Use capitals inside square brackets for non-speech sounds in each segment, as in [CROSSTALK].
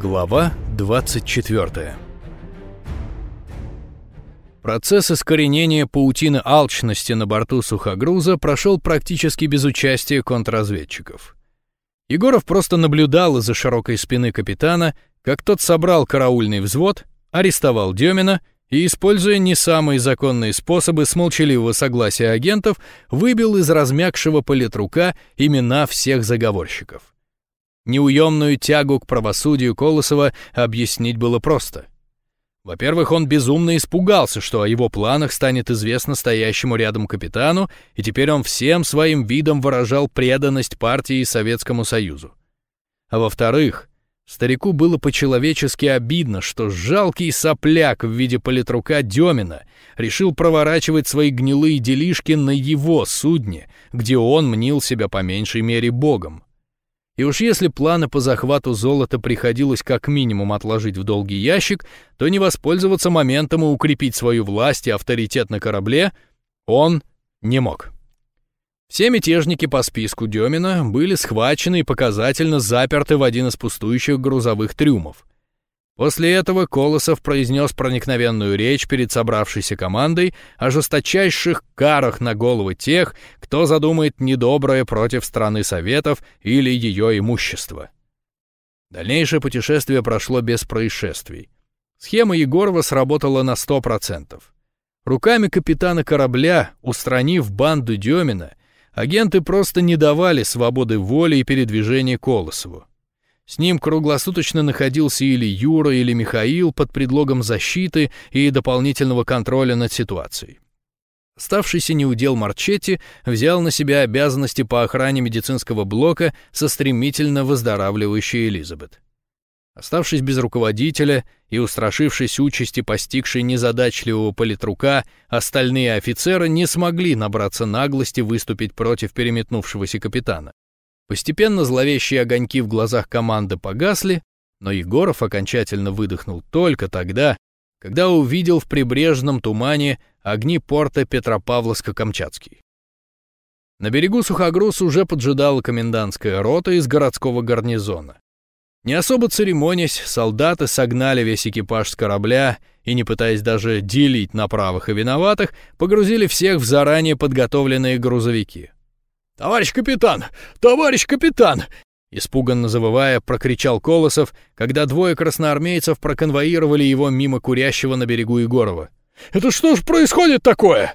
Глава 24 Процесс искоренения паутины алчности на борту сухогруза прошел практически без участия контрразведчиков. Егоров просто наблюдал из-за широкой спины капитана, как тот собрал караульный взвод, арестовал Демина и, используя не самые законные способы с молчаливого согласия агентов, выбил из размягшего политрука имена всех заговорщиков. Неуемную тягу к правосудию Колосова объяснить было просто. Во-первых, он безумно испугался, что о его планах станет известно стоящему рядом капитану, и теперь он всем своим видом выражал преданность партии и Советскому Союзу. А во-вторых, старику было по-человечески обидно, что жалкий сопляк в виде политрука Демина решил проворачивать свои гнилые делишки на его судне, где он мнил себя по меньшей мере богом. И уж если планы по захвату золота приходилось как минимум отложить в долгий ящик, то не воспользоваться моментом и укрепить свою власть и авторитет на корабле он не мог. Все мятежники по списку Демина были схвачены и показательно заперты в один из пустующих грузовых трюмов. После этого Колосов произнес проникновенную речь перед собравшейся командой о жесточайших карах на головы тех, кто задумает недоброе против страны Советов или ее имущества. Дальнейшее путешествие прошло без происшествий. Схема Егорова сработала на 100%. Руками капитана корабля, устранив банду Демина, агенты просто не давали свободы воли и передвижения Колосову. С ним круглосуточно находился или Юра, или Михаил под предлогом защиты и дополнительного контроля над ситуацией. Ставшийся неудел Марчетти взял на себя обязанности по охране медицинского блока со стремительно выздоравливающей Элизабет. Оставшись без руководителя и устрашившись участи, постигшей незадачливого политрука, остальные офицеры не смогли набраться наглости выступить против переметнувшегося капитана. Постепенно зловещие огоньки в глазах команды погасли, но Егоров окончательно выдохнул только тогда, когда увидел в прибрежном тумане огни порта Петропавловска-Камчатский. На берегу Сухогруз уже поджидала комендантская рота из городского гарнизона. Не особо церемонясь, солдаты согнали весь экипаж с корабля и, не пытаясь даже делить на правых и виноватых, погрузили всех в заранее подготовленные грузовики. «Товарищ капитан! Товарищ капитан!» Испуганно завывая, прокричал Колосов, когда двое красноармейцев проконвоировали его мимо курящего на берегу Егорова. «Это что ж происходит такое?»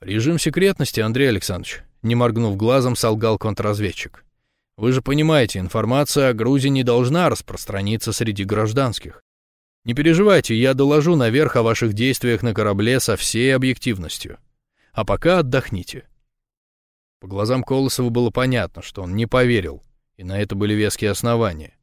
«Режим секретности, Андрей Александрович», — не моргнув глазом, солгал контрразведчик. «Вы же понимаете, информация о Грузии не должна распространиться среди гражданских. Не переживайте, я доложу наверх о ваших действиях на корабле со всей объективностью. А пока отдохните». По глазам Колосова было понятно, что он не поверил, и на это были веские основания.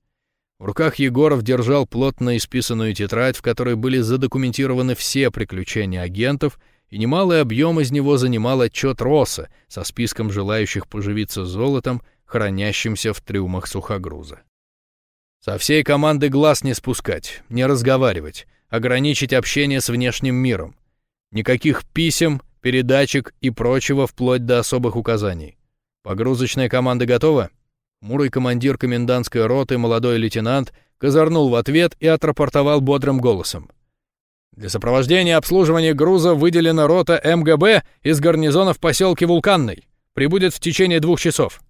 В руках Егоров держал плотно исписанную тетрадь, в которой были задокументированы все приключения агентов, и немалый объем из него занимал отчет Росса со списком желающих поживиться золотом, хранящимся в трюмах сухогруза. Со всей команды глаз не спускать, не разговаривать, ограничить общение с внешним миром. Никаких писем, передатчик и прочего вплоть до особых указаний. Погрузочная команда готова? Мурый командир комендантской роты, молодой лейтенант, козырнул в ответ и отрапортовал бодрым голосом. Для сопровождения обслуживания груза выделена рота МГБ из гарнизона в поселке Вулканный. Прибудет в течение двух часов.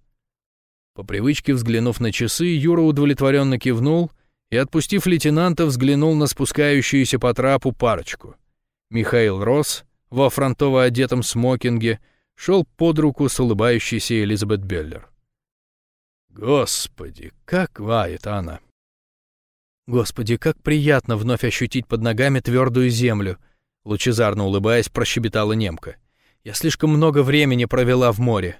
По привычке взглянув на часы, Юра удовлетворенно кивнул и, отпустив лейтенанта, взглянул на спускающуюся по трапу парочку. Михаил Росс во фронтово одетом смокинге шел под руку с улыбающейся Элизабет Беллер. «Господи, как вает она!» «Господи, как приятно вновь ощутить под ногами твердую землю!» Лучезарно улыбаясь, прощебетала немка. «Я слишком много времени провела в море».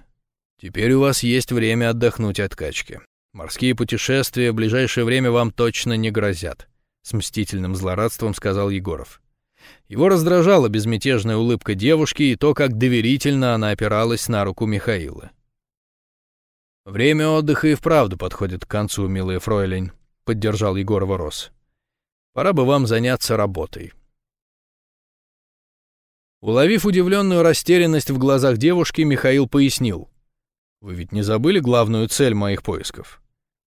«Теперь у вас есть время отдохнуть от качки. Морские путешествия в ближайшее время вам точно не грозят», — с мстительным злорадством сказал Егоров. Его раздражала безмятежная улыбка девушки и то, как доверительно она опиралась на руку Михаила. «Время отдыха и вправду подходит к концу, милая фройлень», — поддержал Егорова Рос. «Пора бы вам заняться работой». Уловив удивленную растерянность в глазах девушки, Михаил пояснил. «Вы ведь не забыли главную цель моих поисков?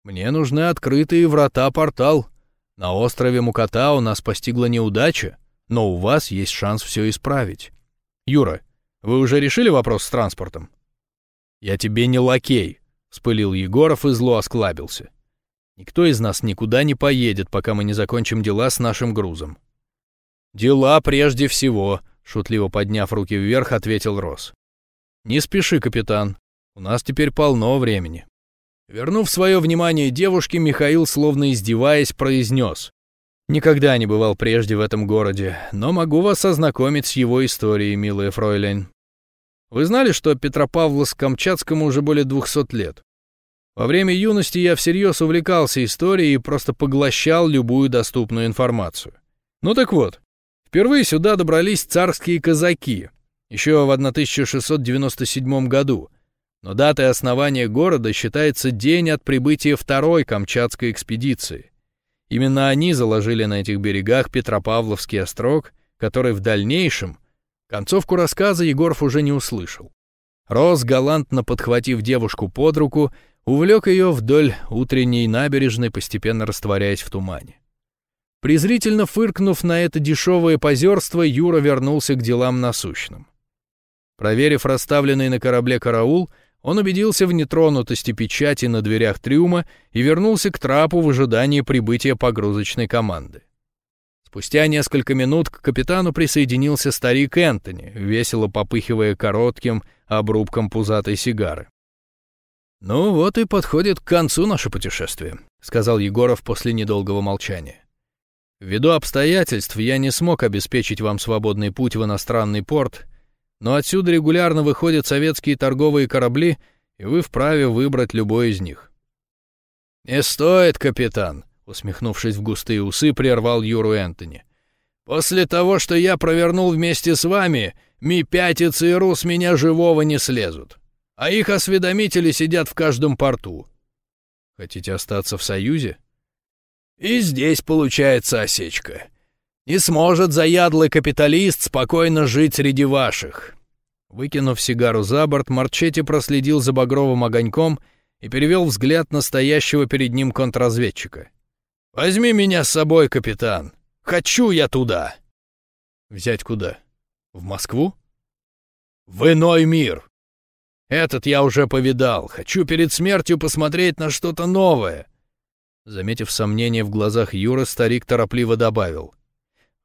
Мне нужны открытые врата-портал. На острове Муката у нас постигла неудача, но у вас есть шанс все исправить. Юра, вы уже решили вопрос с транспортом? Я тебе не лакей, вспылил Егоров и зло осклабился. Никто из нас никуда не поедет, пока мы не закончим дела с нашим грузом. Дела прежде всего, шутливо подняв руки вверх, ответил Рос. Не спеши, капитан. У нас теперь полно времени. Вернув свое внимание девушке, Михаил, словно издеваясь, произнес. «Никогда не бывал прежде в этом городе, но могу вас ознакомить с его историей, милая фройлен. Вы знали, что Петропавловск-Камчатскому уже более двухсот лет? Во время юности я всерьез увлекался историей и просто поглощал любую доступную информацию. Ну так вот, впервые сюда добрались царские казаки, еще в 1697 году, но датой основания города считается день от прибытия второй Камчатской экспедиции. Именно они заложили на этих берегах Петропавловский острог, который в дальнейшем, концовку рассказа Егоров уже не услышал. Рос, галантно подхватив девушку под руку, увлек ее вдоль утренней набережной, постепенно растворяясь в тумане. Презрительно фыркнув на это дешевое позерство, Юра вернулся к делам насущным. Проверив расставленный на корабле караул, он убедился в нетронутости печати на дверях трюма и вернулся к трапу в ожидании прибытия погрузочной команды. Спустя несколько минут к капитану присоединился старик Энтони, весело попыхивая коротким обрубком пузатой сигары. «Ну вот и подходит к концу наше путешествие», — сказал Егоров после недолгого молчания. «Ввиду обстоятельств я не смог обеспечить вам свободный путь в иностранный порт, но отсюда регулярно выходят советские торговые корабли, и вы вправе выбрать любой из них». «Не стоит, капитан», — усмехнувшись в густые усы, прервал Юру Энтони. «После того, что я провернул вместе с вами, Ми-5 и ЦРУ с меня живого не слезут а их осведомители сидят в каждом порту. Хотите остаться в Союзе? И здесь получается осечка. Не сможет заядлый капиталист спокойно жить среди ваших. Выкинув сигару за борт, Марчетти проследил за багровым огоньком и перевел взгляд настоящего перед ним контрразведчика. «Возьми меня с собой, капитан. Хочу я туда». «Взять куда? В Москву?» «В иной мир. Этот я уже повидал. Хочу перед смертью посмотреть на что-то новое. Заметив сомнение в глазах Юры, старик торопливо добавил.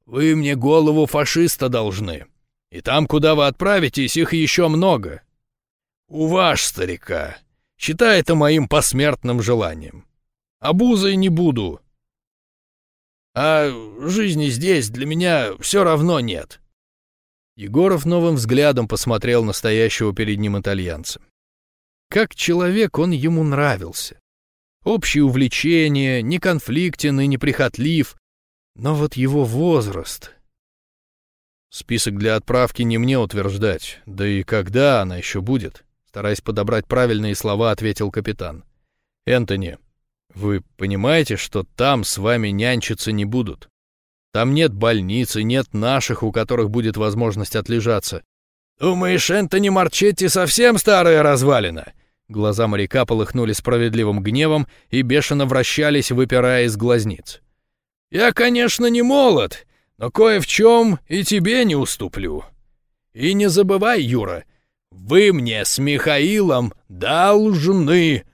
«Вы мне голову фашиста должны. И там, куда вы отправитесь, их еще много. У ваш старика. Считай это моим посмертным желанием. Обузой не буду. А жизни здесь для меня все равно нет. Егоров новым взглядом посмотрел на стоящего перед ним итальянца. Как человек он ему нравился. Общие увлечения, не конфликтен и не прихотлив, но вот его возраст... Список для отправки не мне утверждать, да и когда она еще будет, стараясь подобрать правильные слова, ответил капитан. Энтони, вы понимаете, что там с вами нянчиться не будут? Там нет больницы, нет наших, у которых будет возможность отлежаться. Думаешь, Энтони Марчетти совсем старая развалина? Глаза моряка полыхнули справедливым гневом и бешено вращались, выпирая из глазниц. «Я, конечно, не молод, но кое в чем и тебе не уступлю. И не забывай, Юра, вы мне с Михаилом должны.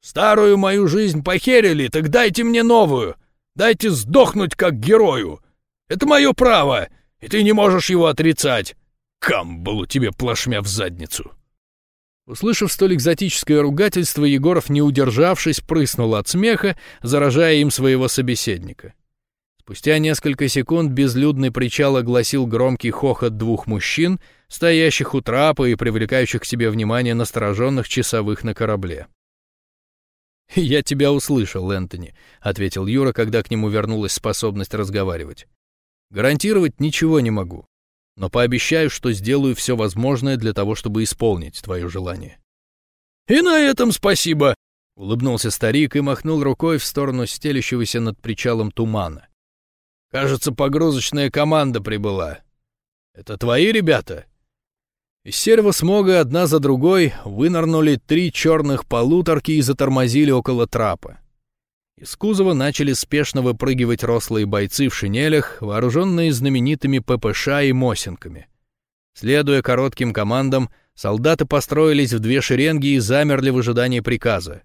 Старую мою жизнь похерили, так дайте мне новую. Дайте сдохнуть как герою. Это мое право, и ты не можешь его отрицать. Камбалу тебе плашмя в задницу!» Услышав столь экзотическое ругательство, Егоров, не удержавшись, прыснул от смеха, заражая им своего собеседника. Спустя несколько секунд безлюдный причал огласил громкий хохот двух мужчин, стоящих у трапа и привлекающих к себе внимание настороженных часовых на корабле. [LAUGHS] «Я тебя услышал, Энтони», — ответил Юра, когда к нему вернулась способность разговаривать. «Гарантировать ничего не могу, но пообещаю, что сделаю все возможное для того, чтобы исполнить твое желание». «И на этом спасибо», — улыбнулся старик и махнул рукой в сторону стелящегося над причалом тумана. «Кажется, погрузочная команда прибыла. Это твои ребята?» Из серого одна за другой вынырнули три черных полуторки и затормозили около трапа. Из кузова начали спешно выпрыгивать рослые бойцы в шинелях, вооруженные знаменитыми ППШ и мосинками. Следуя коротким командам, солдаты построились в две шеренги и замерли в ожидании приказа.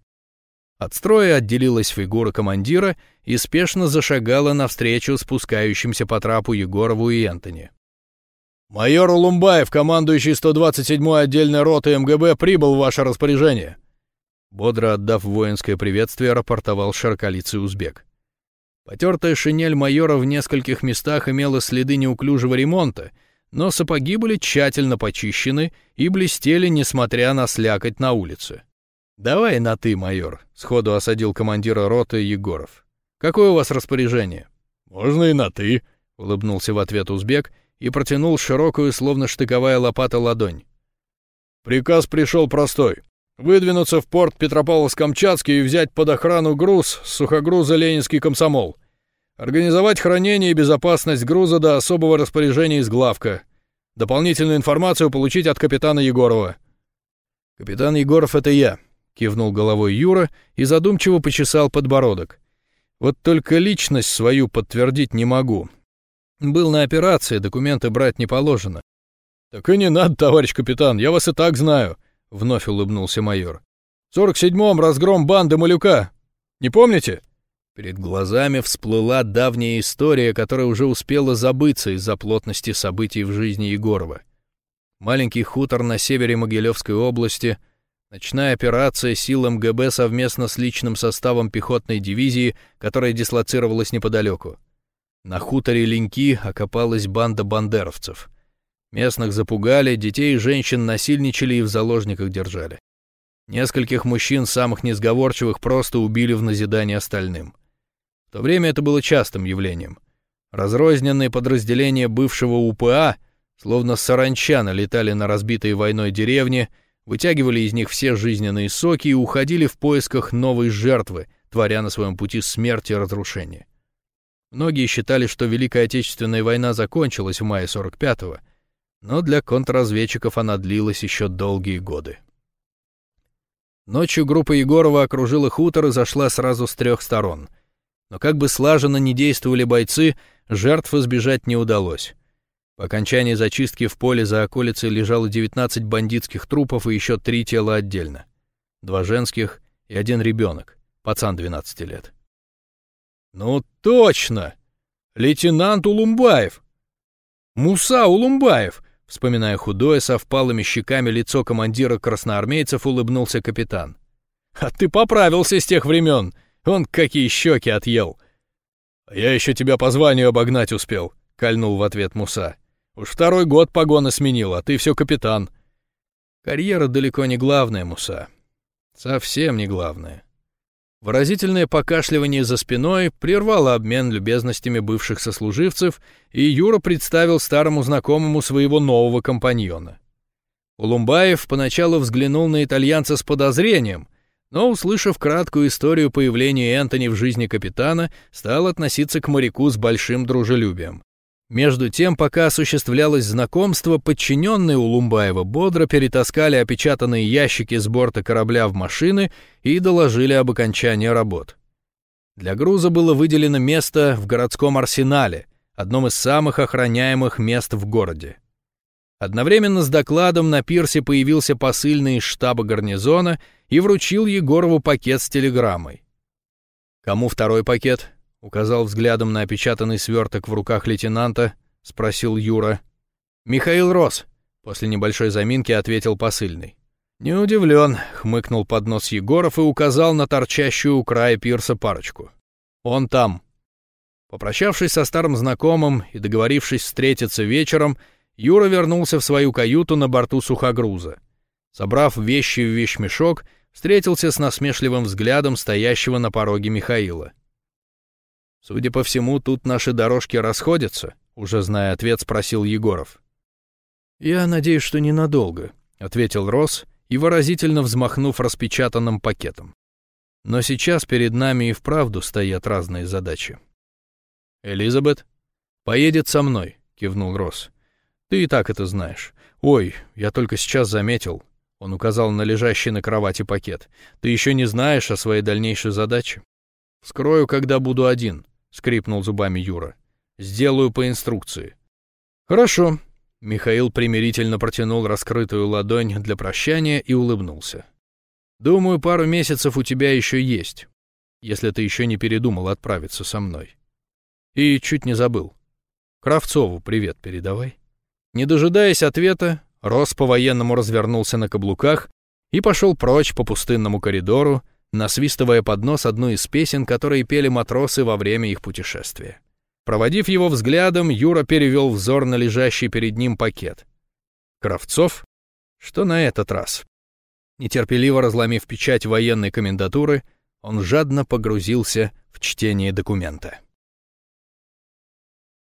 От строя отделилась фигура командира и спешно зашагала навстречу спускающимся по трапу Егорову и Энтони. «Майор Улумбаев, командующий 127-й отдельной роты МГБ, прибыл в ваше распоряжение!» Бодро отдав воинское приветствие, рапортовал широколицый узбек. Потертая шинель майора в нескольких местах имела следы неуклюжего ремонта, но сапоги были тщательно почищены и блестели, несмотря на слякоть на улице. «Давай на «ты», майор», — сходу осадил командира роты Егоров. «Какое у вас распоряжение?» «Можно и на «ты», — улыбнулся в ответ узбек и протянул широкую, словно штыковая лопата, ладонь. «Приказ пришел простой. Выдвинуться в порт Петропавловск-Камчатский и взять под охрану груз с сухогруза «Ленинский комсомол». Организовать хранение и безопасность груза до особого распоряжения из главка. Дополнительную информацию получить от капитана Егорова». «Капитан Егоров — это я», кивнул головой Юра и задумчиво почесал подбородок. Вот только личность свою подтвердить не могу. Был на операции, документы брать не положено. Так и не надо, товарищ капитан, я вас и так знаю, вновь улыбнулся майор. В сорок седьмом разгром банды Малюка. Не помните? Перед глазами всплыла давняя история, которая уже успела забыться из-за плотности событий в жизни Егорова. Маленький хутор на севере Могилевской области — Ночная операция сил МГБ совместно с личным составом пехотной дивизии, которая дислоцировалась неподалеку. На хуторе Леньки окопалась банда бандеровцев. Местных запугали, детей и женщин насильничали и в заложниках держали. Нескольких мужчин, самых несговорчивых, просто убили в назидание остальным. В то время это было частым явлением. Разрозненные подразделения бывшего УПА, словно саранча, налетали на разбитые войной деревни — вытягивали из них все жизненные соки и уходили в поисках новой жертвы, творя на своем пути смерть и разрушение. Многие считали, что Великая Отечественная война закончилась в мае 45-го, но для контрразведчиков она длилась еще долгие годы. Ночью группа Егорова окружила хутор и зашла сразу с трех сторон. Но как бы слаженно не действовали бойцы, жертв избежать не удалось. По окончании зачистки в поле за околицей лежало 19 бандитских трупов и еще три тела отдельно. Два женских и один ребенок, пацан 12 лет. «Ну точно! Лейтенант Улумбаев! Муса Улумбаев!» Вспоминая худое, со впалыми щеками лицо командира красноармейцев, улыбнулся капитан. «А ты поправился с тех времен! Он какие щеки отъел!» «Я еще тебя по званию обогнать успел», — кольнул в ответ Муса. Уж второй год погоны сменил, а ты все капитан. Карьера далеко не главная, Муса. Совсем не главная. Выразительное покашливание за спиной прервало обмен любезностями бывших сослуживцев, и Юра представил старому знакомому своего нового компаньона. Улумбаев поначалу взглянул на итальянца с подозрением, но, услышав краткую историю появления Энтони в жизни капитана, стал относиться к моряку с большим дружелюбием. Между тем, пока осуществлялось знакомство, подчиненные Улумбаева бодро перетаскали опечатанные ящики с борта корабля в машины и доложили об окончании работ. Для груза было выделено место в городском арсенале, одном из самых охраняемых мест в городе. Одновременно с докладом на пирсе появился посыльный из штаба гарнизона и вручил Егорову пакет с телеграммой. «Кому второй пакет?» — указал взглядом на опечатанный сверток в руках лейтенанта, спросил Юра. «Михаил Рос», — после небольшой заминки ответил посыльный. «Не удивлен», — хмыкнул под нос Егоров и указал на торчащую у края пирса парочку. «Он там». Попрощавшись со старым знакомым и договорившись встретиться вечером, Юра вернулся в свою каюту на борту сухогруза. Собрав вещи в вещмешок, встретился с насмешливым взглядом стоящего на пороге Михаила. Судя по всему, тут наши дорожки расходятся, уже зная ответ, спросил Егоров. Я надеюсь, что ненадолго, ответил Рос и выразительно взмахнув распечатанным пакетом. Но сейчас перед нами и вправду стоят разные задачи. Элизабет поедет со мной, кивнул Рос. Ты и так это знаешь. Ой, я только сейчас заметил. Он указал на лежащий на кровати пакет. Ты еще не знаешь о своей дальнейшей задаче? «Вскрою, когда буду один», — скрипнул зубами Юра. «Сделаю по инструкции». «Хорошо», — Михаил примирительно протянул раскрытую ладонь для прощания и улыбнулся. «Думаю, пару месяцев у тебя еще есть, если ты еще не передумал отправиться со мной. И чуть не забыл. Кравцову привет передавай». Не дожидаясь ответа, Рос по-военному развернулся на каблуках и пошел прочь по пустынному коридору, насвистывая под нос одну из песен, которые пели матросы во время их путешествия. Проводив его взглядом, Юра перевел взор на лежащий перед ним пакет. Кравцов? Что на этот раз? Нетерпеливо разломив печать военной комендатуры, он жадно погрузился в чтение документа.